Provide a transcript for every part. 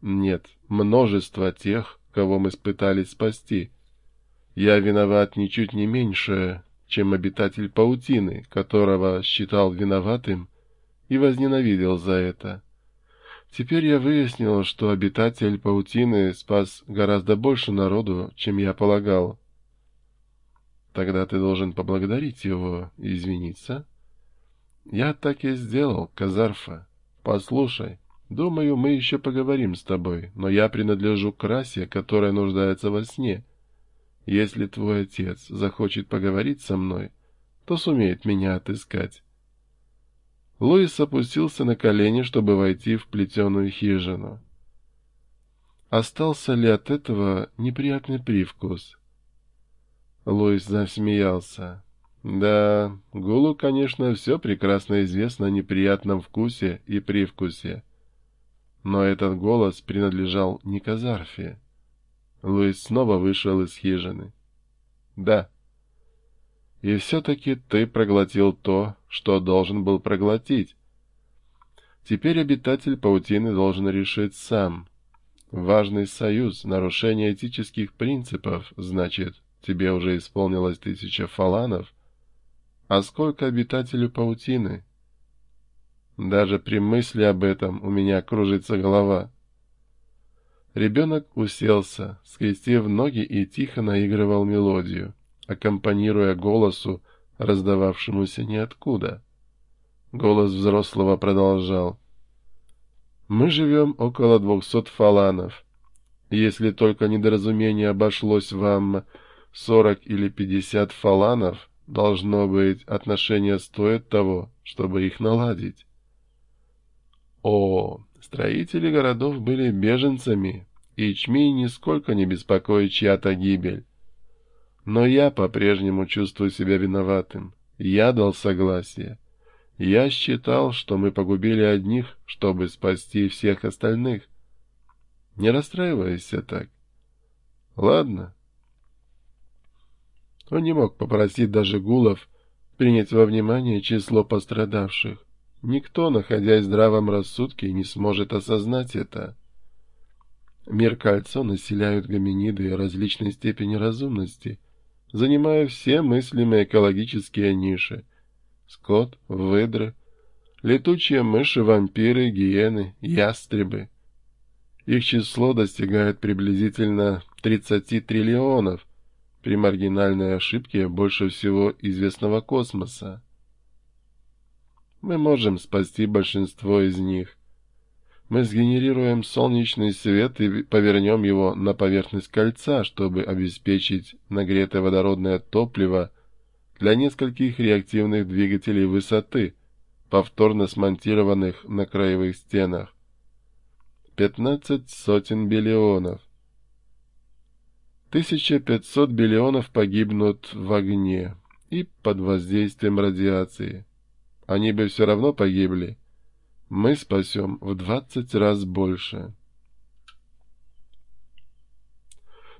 Нет, множество тех, кого мы пытались спасти. Я виноват ничуть не меньше, чем обитатель паутины, которого считал виноватым и возненавидел за это. Теперь я выяснил, что обитатель паутины спас гораздо больше народу, чем я полагал. Тогда ты должен поблагодарить его и извиниться. Я так и сделал, Казарфа. Послушай, думаю, мы еще поговорим с тобой, но я принадлежу к расе, которая нуждается во сне. Если твой отец захочет поговорить со мной, то сумеет меня отыскать. Луис опустился на колени, чтобы войти в плетеную хижину. Остался ли от этого неприятный привкус? Луис засмеялся. Да, Гулу, конечно, все прекрасно известно о неприятном вкусе и привкусе. Но этот голос принадлежал не Казарфе. Луис снова вышел из хижины. Да. И все-таки ты проглотил то, что должен был проглотить. Теперь обитатель паутины должен решить сам. Важный союз, нарушение этических принципов, значит, тебе уже исполнилось тысяча фаланов. А сколько обитателю паутины? Даже при мысли об этом у меня кружится голова. Ребенок уселся, скрестив ноги и тихо наигрывал мелодию, аккомпанируя голосу, раздававшемуся ниоткуда. Голос взрослого продолжал. «Мы живем около двухсот фаланов. Если только недоразумение обошлось вам сорок или пятьдесят фаланов, должно быть, отношения стоят того, чтобы их наладить». О, строители городов были беженцами, и Чми нисколько не беспокоит чья-то гибель. Но я по-прежнему чувствую себя виноватым. Я дал согласие. Я считал, что мы погубили одних, чтобы спасти всех остальных. Не расстраивайся так. Ладно. Он не мог попросить даже Гулов принять во внимание число пострадавших. Никто, находясь в здравом рассудке, не сможет осознать это. Мир кольцо населяют гоминиды различной степени разумности — занимая все мыслимые экологические ниши. Скот, выдры, летучие мыши, вампиры, гиены, ястребы. Их число достигает приблизительно 30 триллионов, при маргинальной ошибке больше всего известного космоса. Мы можем спасти большинство из них, мы сгенерируем солнечный свет и повернем его на поверхность кольца, чтобы обеспечить нагретое водородное топливо для нескольких реактивных двигателей высоты, повторно смонтированных на краевых стенах. Пятнадцать сотен биллионов. 1500 биллионов погибнут в огне и под воздействием радиации. Они бы все равно погибли, мы спасем в двадцать раз больше.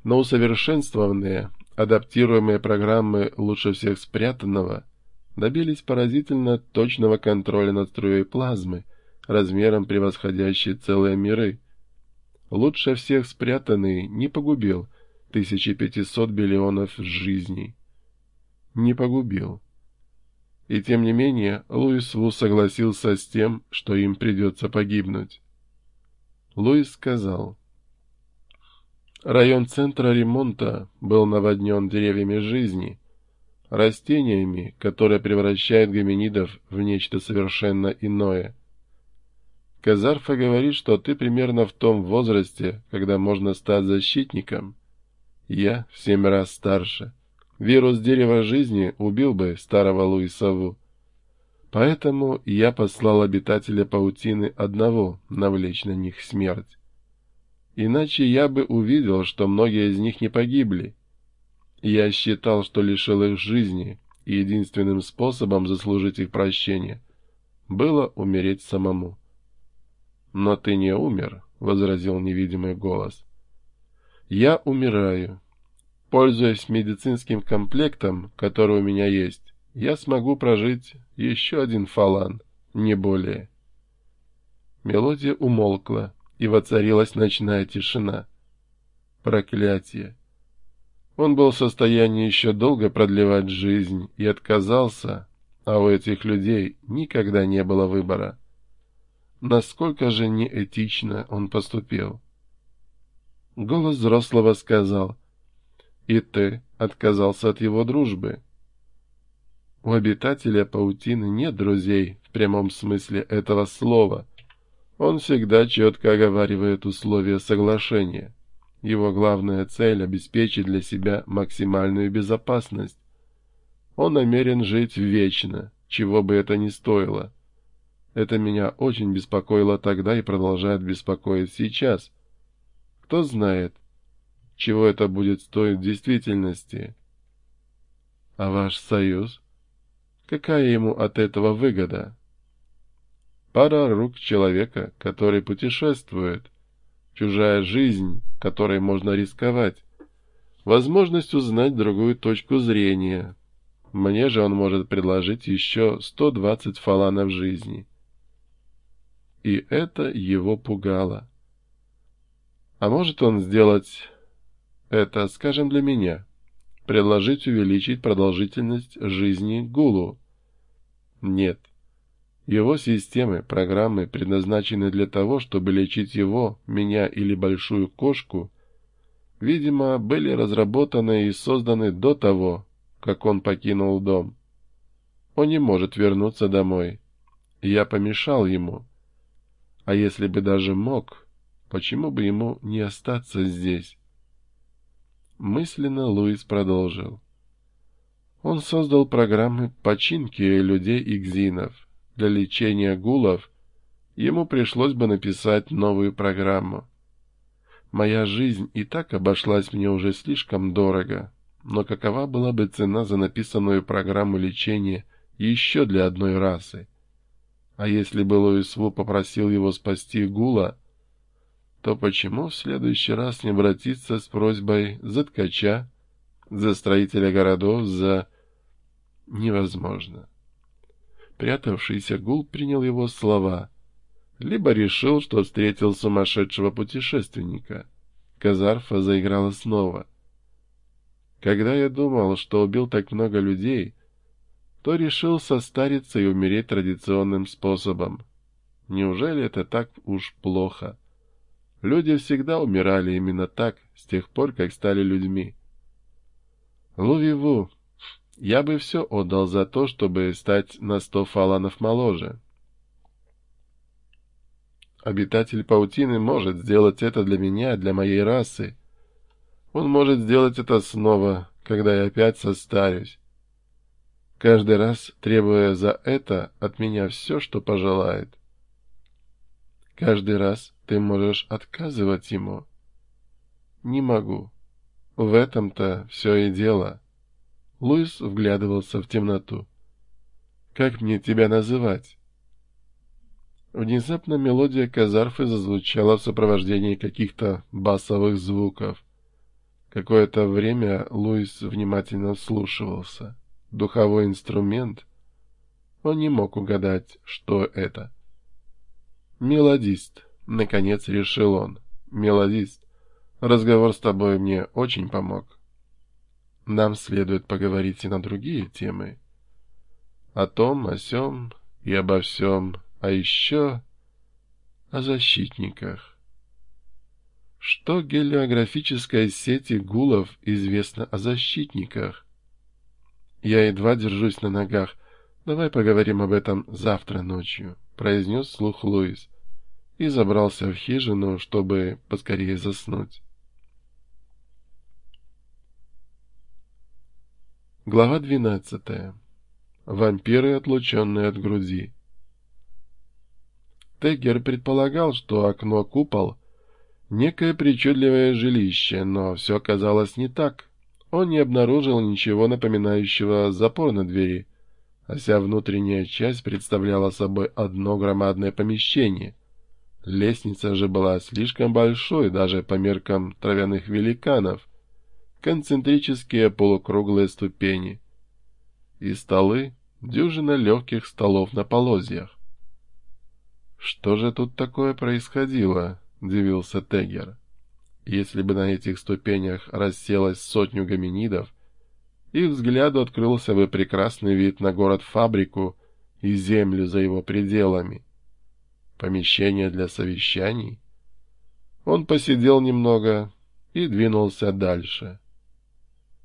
Но усовершенствованные, адаптируемые программы лучше всех спрятанного добились поразительно точного контроля над струей плазмы, размером превосходящей целые миры. Лучше всех спрятанный не погубил 1500 биллионов жизней. Не погубил. И тем не менее Луис Ву согласился с тем, что им придется погибнуть. Луис сказал, «Район центра ремонта был наводнен деревьями жизни, растениями, которые превращают гоминидов в нечто совершенно иное. Казарфа говорит, что ты примерно в том возрасте, когда можно стать защитником. Я в семь раз старше». Вирус дерева жизни убил бы старого Луисову. Поэтому я послал обитателя паутины одного навлечь на них смерть. Иначе я бы увидел, что многие из них не погибли. Я считал, что лишил их жизни, и единственным способом заслужить их прощение было умереть самому. «Но ты не умер», — возразил невидимый голос. «Я умираю, Пользуясь медицинским комплектом, который у меня есть, я смогу прожить еще один фалан, не более. Мелодия умолкла, и воцарилась ночная тишина. Проклятие! Он был в состоянии еще долго продлевать жизнь и отказался, а у этих людей никогда не было выбора. Насколько же неэтично он поступил. Голос взрослого сказал, «И ты отказался от его дружбы». У обитателя паутины нет друзей в прямом смысле этого слова. Он всегда четко оговаривает условия соглашения. Его главная цель — обеспечить для себя максимальную безопасность. Он намерен жить вечно, чего бы это ни стоило. Это меня очень беспокоило тогда и продолжает беспокоить сейчас. Кто знает, чего это будет стоить в действительности. А ваш союз? Какая ему от этого выгода? Пара рук человека, который путешествует — чужая жизнь, которой можно рисковать, возможность узнать другую точку зрения. Мне же он может предложить еще 120 фаланов жизни. И это его пугало. А может он сделать это, скажем, для меня? Предложить увеличить продолжительность жизни Гулу? Нет. Его системы, программы предназначены для того, чтобы лечить его, меня или большую кошку, видимо, были разработаны и созданы до того, как он покинул дом. Он не может вернуться домой. Я помешал ему. А если бы даже мог, почему бы ему не остаться здесь? Мысленно Луис продолжил. Он создал программы починки людей и гзинов для лечения гулов, ему пришлось бы написать новую программу. Моя жизнь и так обошлась мне уже слишком дорого, но какова была бы цена за написанную программу лечения еще для одной расы? А если бы Луис Ву попросил его спасти Гула, то почему в следующий раз не обратиться с просьбой за ткача, за строителя городов, за... Невозможно. Прятавшийся гул принял его слова. Либо решил, что встретил сумасшедшего путешественника. Казарфа заиграла снова. Когда я думал, что убил так много людей, то решил состариться и умереть традиционным способом. Неужели это так уж плохо? Люди всегда умирали именно так, с тех пор, как стали людьми. Лувиву, я бы все отдал за то, чтобы стать на сто фаланов моложе. Обитатель паутины может сделать это для меня, для моей расы. Он может сделать это снова, когда я опять состарюсь. Каждый раз требуя за это от меня все, что пожелает. Каждый раз ты можешь отказывать ему. Не могу. В этом-то все и дело. Луис вглядывался в темноту. «Как мне тебя называть?» Внезапно мелодия казарфы зазвучала в сопровождении каких-то басовых звуков. Какое-то время Луис внимательно вслушивался. Духовой инструмент? Он не мог угадать, что это. «Мелодист», — наконец решил он. «Мелодист, разговор с тобой мне очень помог». Нам следует поговорить и на другие темы. О том, о сём и обо всем, а еще о защитниках. Что гелиографической сети гулов известно о защитниках? Я едва держусь на ногах. Давай поговорим об этом завтра ночью, произнес слух Луис и забрался в хижину, чтобы поскорее заснуть. Глава 12. Вампиры, отлученные от груди. Теггер предполагал, что окно-купол — некое причудливое жилище, но все оказалось не так. Он не обнаружил ничего напоминающего запор на двери, а вся внутренняя часть представляла собой одно громадное помещение. Лестница же была слишком большой даже по меркам травяных великанов, концентрические полукруглые ступени. И столы, дюжина легких столов на полозьях. Что же тут такое происходило? — дивился Тегер. Если бы на этих ступенях расселось сотню гоминидов, их взгляду открылся бы прекрасный вид на город-фабрику и землю за его пределами. Помещение для совещаний? Он посидел немного и двинулся дальше.